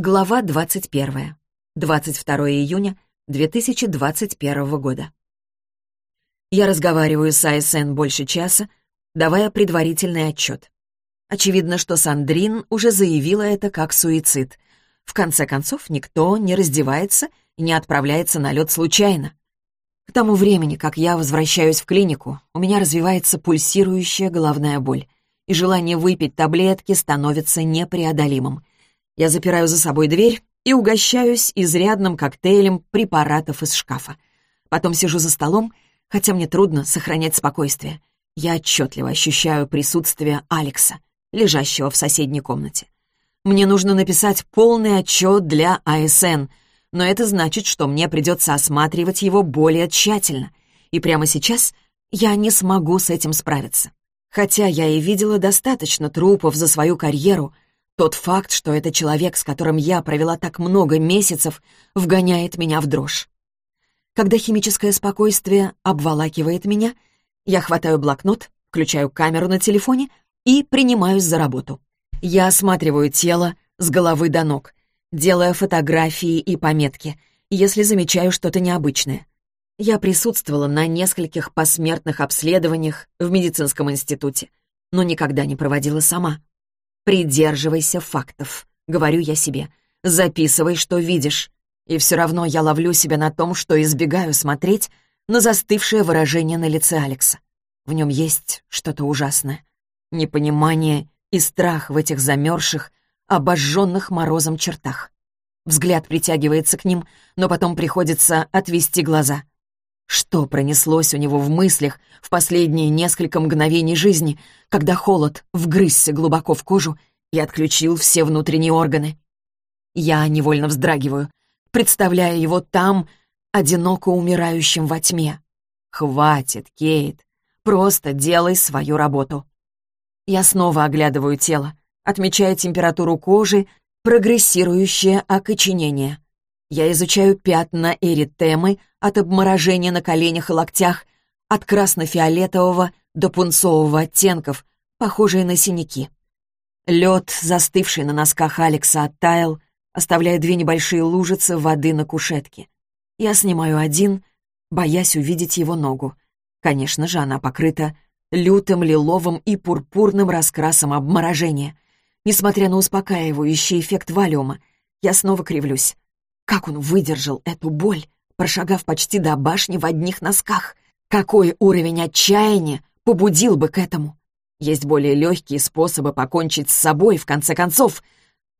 Глава 21. 22 июня 2021 года. Я разговариваю с АСН больше часа, давая предварительный отчет. Очевидно, что Сандрин уже заявила это как суицид. В конце концов, никто не раздевается и не отправляется на лед случайно. К тому времени, как я возвращаюсь в клинику, у меня развивается пульсирующая головная боль, и желание выпить таблетки становится непреодолимым — я запираю за собой дверь и угощаюсь изрядным коктейлем препаратов из шкафа. Потом сижу за столом, хотя мне трудно сохранять спокойствие. Я отчетливо ощущаю присутствие Алекса, лежащего в соседней комнате. Мне нужно написать полный отчет для АСН, но это значит, что мне придется осматривать его более тщательно. И прямо сейчас я не смогу с этим справиться. Хотя я и видела достаточно трупов за свою карьеру — тот факт, что это человек, с которым я провела так много месяцев, вгоняет меня в дрожь. Когда химическое спокойствие обволакивает меня, я хватаю блокнот, включаю камеру на телефоне и принимаюсь за работу. Я осматриваю тело с головы до ног, делая фотографии и пометки, если замечаю что-то необычное. Я присутствовала на нескольких посмертных обследованиях в медицинском институте, но никогда не проводила сама. «Придерживайся фактов», — говорю я себе. «Записывай, что видишь». И все равно я ловлю себя на том, что избегаю смотреть на застывшее выражение на лице Алекса. В нем есть что-то ужасное. Непонимание и страх в этих замерзших, обожженных морозом чертах. Взгляд притягивается к ним, но потом приходится отвести глаза. Что пронеслось у него в мыслях в последние несколько мгновений жизни, когда холод вгрызся глубоко в кожу и отключил все внутренние органы. Я невольно вздрагиваю, представляя его там, одиноко умирающим во тьме. «Хватит, Кейт, просто делай свою работу». Я снова оглядываю тело, отмечая температуру кожи, прогрессирующее окоченение. Я изучаю пятна эритемы от обморожения на коленях и локтях, от красно-фиолетового до пунцового оттенков, похожие на синяки. Лед, застывший на носках Алекса, оттаял, оставляя две небольшие лужицы воды на кушетке. Я снимаю один, боясь увидеть его ногу. Конечно же, она покрыта лютым лиловым и пурпурным раскрасом обморожения. Несмотря на успокаивающий эффект валиума, я снова кривлюсь. Как он выдержал эту боль, прошагав почти до башни в одних носках? Какой уровень отчаяния побудил бы к этому? Есть более легкие способы покончить с собой, в конце концов.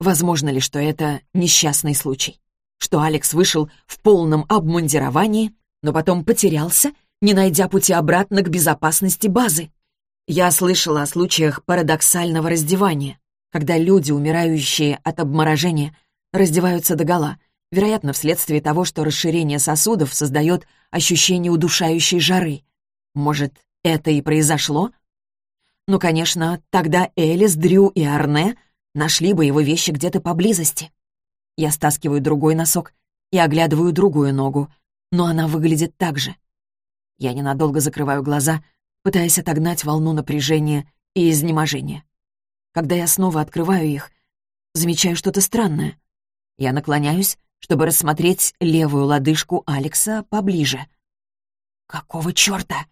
Возможно ли, что это несчастный случай? Что Алекс вышел в полном обмундировании, но потом потерялся, не найдя пути обратно к безопасности базы? Я слышала о случаях парадоксального раздевания, когда люди, умирающие от обморожения, раздеваются догола, вероятно, вследствие того, что расширение сосудов создает ощущение удушающей жары. Может, это и произошло? Ну, конечно, тогда Элис, Дрю и Арне нашли бы его вещи где-то поблизости. Я стаскиваю другой носок и оглядываю другую ногу, но она выглядит так же. Я ненадолго закрываю глаза, пытаясь отогнать волну напряжения и изнеможения. Когда я снова открываю их, замечаю что-то странное. Я наклоняюсь, чтобы рассмотреть левую лодыжку Алекса поближе. «Какого чёрта?»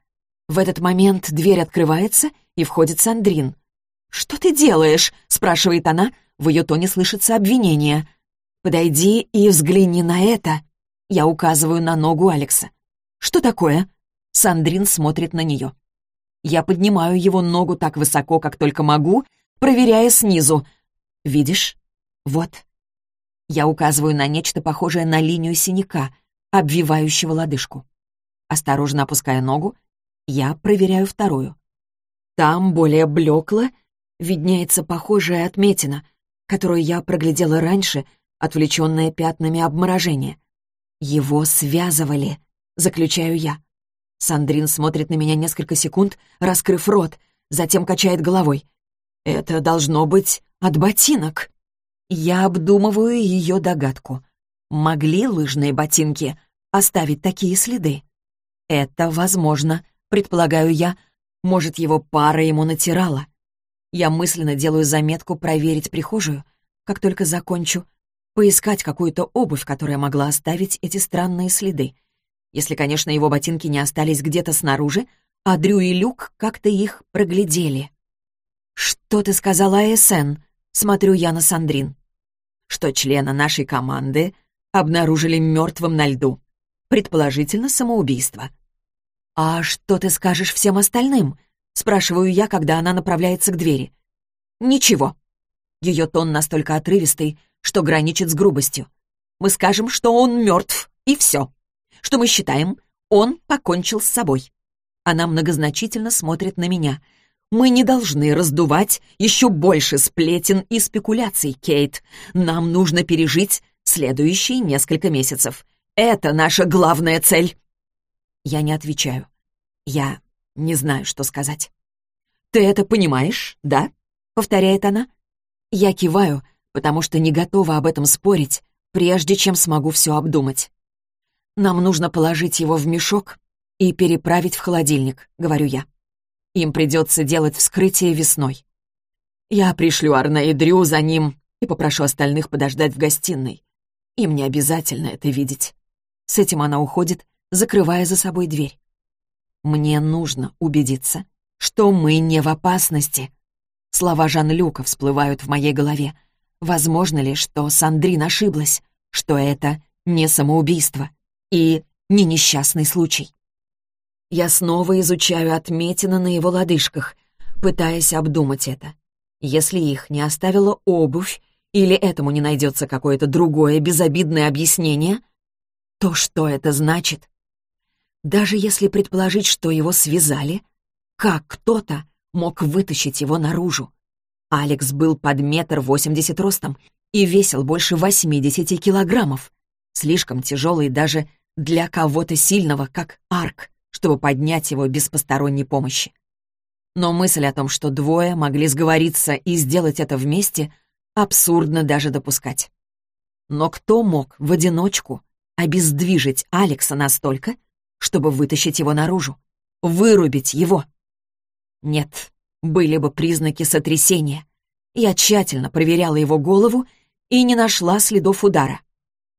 В этот момент дверь открывается, и входит Сандрин. «Что ты делаешь?» — спрашивает она. В ее тоне слышится обвинение. «Подойди и взгляни на это». Я указываю на ногу Алекса. «Что такое?» Сандрин смотрит на нее. Я поднимаю его ногу так высоко, как только могу, проверяя снизу. «Видишь? Вот». Я указываю на нечто похожее на линию синяка, обвивающего лодыжку. Осторожно опуская ногу, я проверяю вторую. Там, более блекло, виднеется похожая отметина, которую я проглядела раньше, отвлеченная пятнами обморожения. Его связывали, заключаю я. Сандрин смотрит на меня несколько секунд, раскрыв рот, затем качает головой. «Это должно быть от ботинок». Я обдумываю ее догадку. Могли лыжные ботинки оставить такие следы? Это возможно, Предполагаю я, может, его пара ему натирала. Я мысленно делаю заметку проверить прихожую, как только закончу, поискать какую-то обувь, которая могла оставить эти странные следы. Если, конечно, его ботинки не остались где-то снаружи, а Дрю и Люк как-то их проглядели. «Что ты сказала АСН?» — смотрю я на Сандрин. «Что члена нашей команды обнаружили мертвым на льду. Предположительно, самоубийство». «А что ты скажешь всем остальным?» — спрашиваю я, когда она направляется к двери. «Ничего». Ее тон настолько отрывистый, что граничит с грубостью. «Мы скажем, что он мертв, и все. Что мы считаем, он покончил с собой». Она многозначительно смотрит на меня — мы не должны раздувать еще больше сплетен и спекуляций, Кейт. Нам нужно пережить следующие несколько месяцев. Это наша главная цель. Я не отвечаю. Я не знаю, что сказать. «Ты это понимаешь, да?» — повторяет она. Я киваю, потому что не готова об этом спорить, прежде чем смогу все обдумать. «Нам нужно положить его в мешок и переправить в холодильник», — говорю я. Им придется делать вскрытие весной. Я пришлю Арна и Дрю за ним и попрошу остальных подождать в гостиной. Им не обязательно это видеть. С этим она уходит, закрывая за собой дверь. Мне нужно убедиться, что мы не в опасности. Слова Жан-Люка всплывают в моей голове. Возможно ли, что Сандрин ошиблась, что это не самоубийство и не несчастный случай? Я снова изучаю отметины на его лодыжках, пытаясь обдумать это. Если их не оставила обувь, или этому не найдется какое-то другое безобидное объяснение, то что это значит? Даже если предположить, что его связали, как кто-то мог вытащить его наружу? Алекс был под метр восемьдесят ростом и весил больше восьмидесяти килограммов. Слишком тяжелый даже для кого-то сильного, как Арк чтобы поднять его без посторонней помощи. Но мысль о том, что двое могли сговориться и сделать это вместе, абсурдно даже допускать. Но кто мог в одиночку обездвижить Алекса настолько, чтобы вытащить его наружу, вырубить его? Нет, были бы признаки сотрясения. Я тщательно проверяла его голову и не нашла следов удара.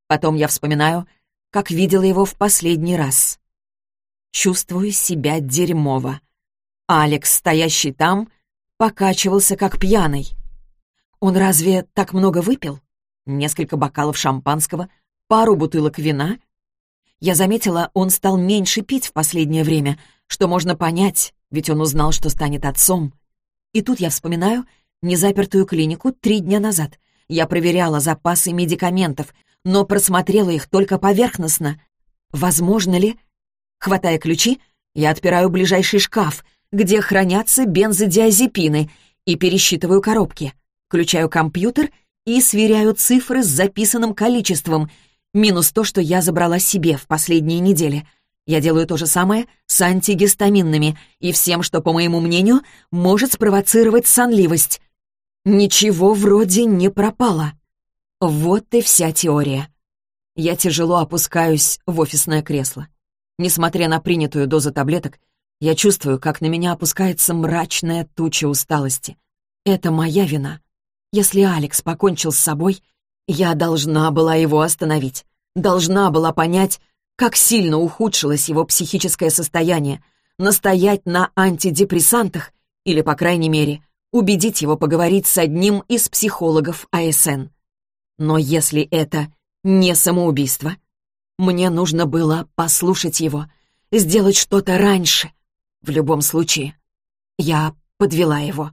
Потом я вспоминаю, как видела его в последний раз. Чувствую себя дерьмово. Алекс, стоящий там, покачивался как пьяный. Он разве так много выпил? Несколько бокалов шампанского, пару бутылок вина? Я заметила, он стал меньше пить в последнее время, что можно понять, ведь он узнал, что станет отцом. И тут я вспоминаю незапертую клинику три дня назад. Я проверяла запасы медикаментов, но просмотрела их только поверхностно. Возможно ли, Хватая ключи, я отпираю ближайший шкаф, где хранятся бензодиазепины, и пересчитываю коробки. Включаю компьютер и сверяю цифры с записанным количеством, минус то, что я забрала себе в последние недели. Я делаю то же самое с антигистаминными и всем, что, по моему мнению, может спровоцировать сонливость. Ничего вроде не пропало. Вот и вся теория. Я тяжело опускаюсь в офисное кресло. Несмотря на принятую дозу таблеток, я чувствую, как на меня опускается мрачная туча усталости. Это моя вина. Если Алекс покончил с собой, я должна была его остановить. Должна была понять, как сильно ухудшилось его психическое состояние, настоять на антидепрессантах или, по крайней мере, убедить его поговорить с одним из психологов АСН. Но если это не самоубийство, мне нужно было послушать его, сделать что-то раньше. В любом случае, я подвела его.